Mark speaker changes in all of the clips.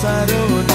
Speaker 1: Saro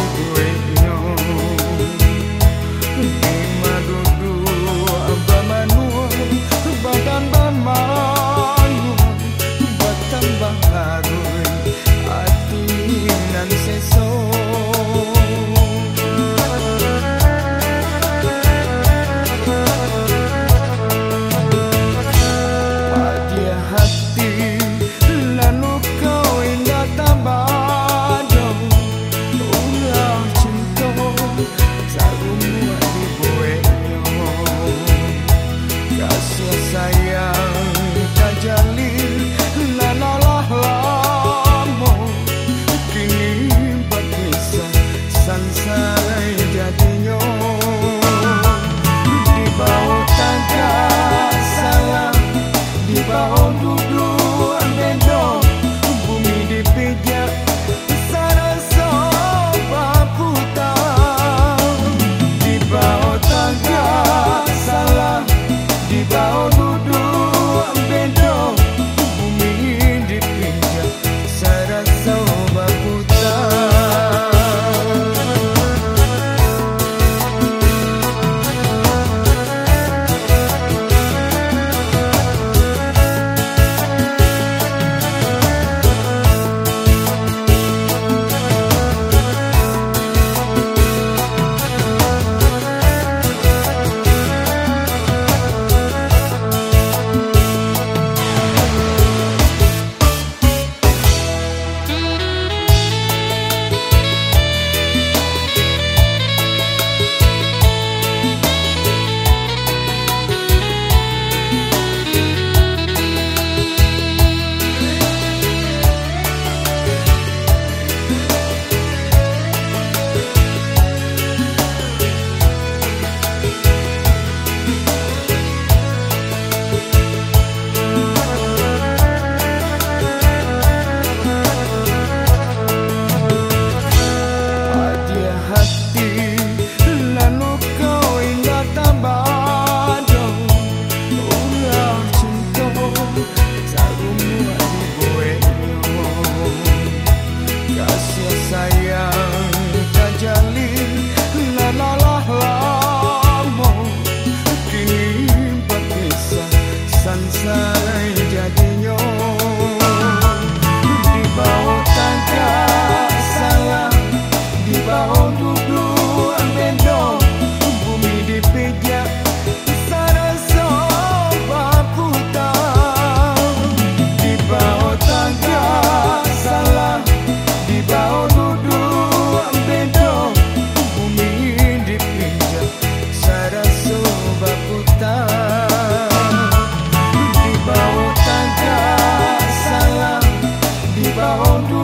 Speaker 1: Sarasubha Putta found